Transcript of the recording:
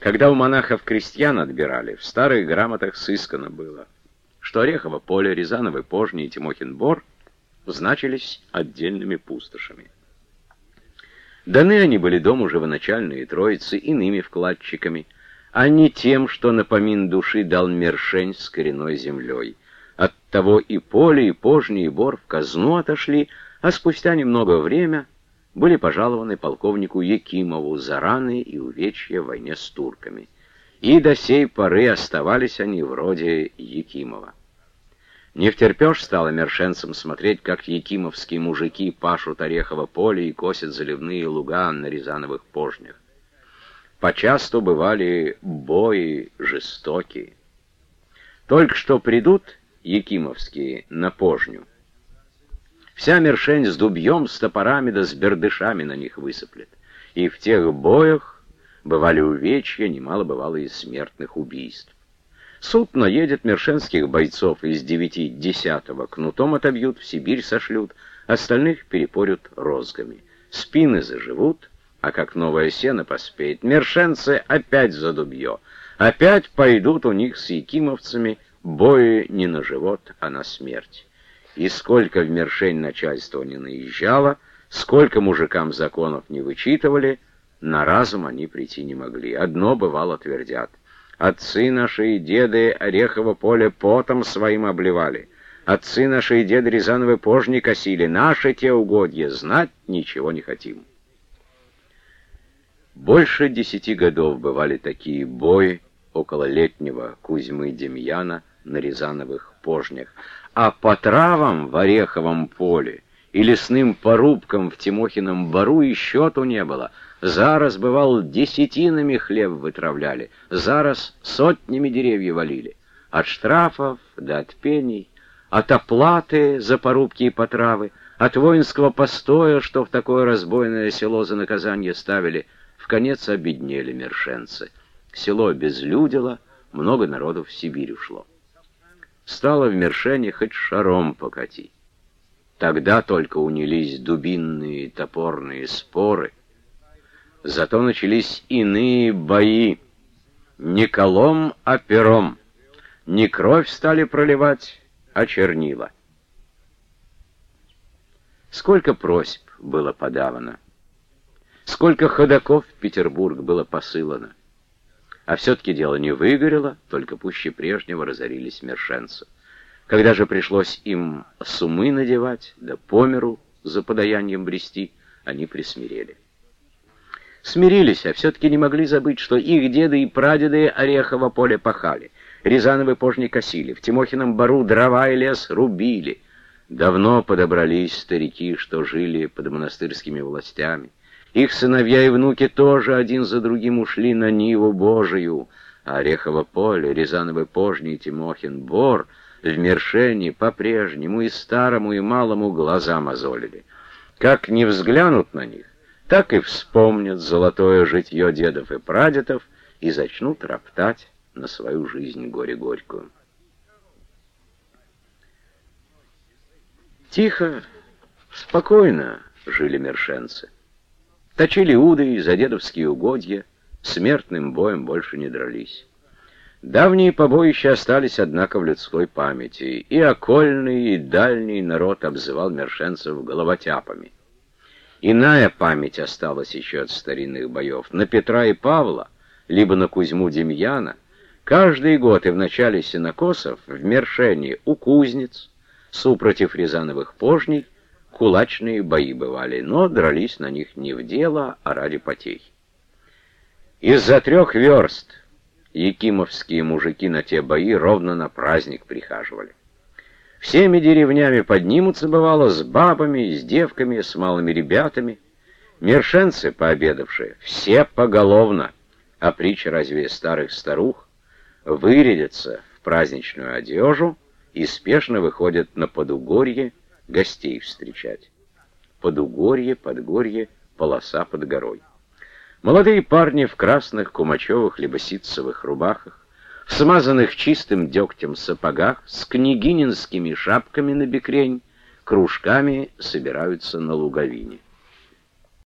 Когда у монахов крестьян отбирали, в старых грамотах сыскано было, что Орехово поле, Рязановы пожни и Тимохин бор значились отдельными пустошами. Даны они были дому живоначальные троицы иными вкладчиками, а не тем, что напомин души дал Мершень с коренной землей. Оттого и поле, и пожни, и бор в казну отошли, а спустя немного время были пожалованы полковнику Якимову за раны и увечья в войне с турками. И до сей поры оставались они вроде Якимова. Не втерпешь стало мершенцам смотреть, как якимовские мужики пашут орехово поле и косят заливные луга на Рязановых пожнях. Почасту бывали бои жестокие. Только что придут якимовские на пожню. Вся мершень с дубьем, с топорами да с бердышами на них высыплет. И в тех боях бывали увечья, немало бывало и смертных убийств. Суд наедет мершенских бойцов из девяти десятого, кнутом отобьют, в Сибирь сошлют, остальных перепорют розгами. Спины заживут, а как новое сено поспеет, мершенцы опять за дубье. Опять пойдут у них с якимовцами бои не на живот, а на смерть. И сколько в Мершень начальство не наезжало, сколько мужикам законов не вычитывали, на разум они прийти не могли. Одно бывало твердят — Отцы наши и деды Орехово поле потом своим обливали. Отцы наши и деды Рязановы пожни косили. Наши те угодья знать ничего не хотим. Больше десяти годов бывали такие бои около летнего Кузьмы Демьяна на Рязановых пожнях, а по травам в Ореховом поле и лесным порубкам в Тимохином бару и счету не было — Зараз, бывал, десятинами хлеб вытравляли, зараз сотнями деревья валили. От штрафов до от пений, от оплаты за порубки и потравы, от воинского постоя, что в такое разбойное село за наказание ставили, в конец обеднели мершенцы. Село безлюдило, много народу в Сибирь ушло. Стало в Мершене хоть шаром покати. Тогда только унились дубинные топорные споры — Зато начались иные бои. Не колом, а пером. Не кровь стали проливать, а чернила. Сколько просьб было подавано. Сколько ходаков в Петербург было посылано. А все-таки дело не выгорело, только пуще прежнего разорились мершенцы. Когда же пришлось им сумы надевать, да по миру за подаянием брести, они присмирели смирились, а все-таки не могли забыть, что их деды и прадеды Орехово поле пахали, Рязановы пожни косили, в Тимохином бару дрова и лес рубили. Давно подобрались старики, что жили под монастырскими властями. Их сыновья и внуки тоже один за другим ушли на Ниву Божию, а Орехово поле, Рязановы пожни и Тимохин бор в Мершене по-прежнему и старому, и малому глаза мозолили. Как не взглянут на них, так и вспомнят золотое житье дедов и прадедов и зачнут роптать на свою жизнь горе-горькую. Тихо, спокойно жили мершенцы. Точили уды за дедовские угодья, смертным боем больше не дрались. Давние побоища остались, однако, в людской памяти, и окольный, и дальний народ обзывал мершенцев головотяпами. Иная память осталась еще от старинных боев. На Петра и Павла, либо на Кузьму Демьяна, каждый год и в начале сенокосов в Мершении у кузнец, супротив Рязановых пожней, кулачные бои бывали, но дрались на них не в дело, а ради потехи. Из-за трех верст якимовские мужики на те бои ровно на праздник прихаживали. Всеми деревнями поднимутся, бывало, с бабами, с девками, с малыми ребятами. Мершенцы, пообедавшие, все поголовно, а притча разве старых старух, вырядятся в праздничную одежу и спешно выходят на Подугорье гостей встречать. Подугорье, Подгорье, полоса под горой. Молодые парни в красных кумачевых либо ситцевых рубахах, в смазанных чистым дегтем сапогах, с княгининскими шапками на бекрень, кружками собираются на луговине.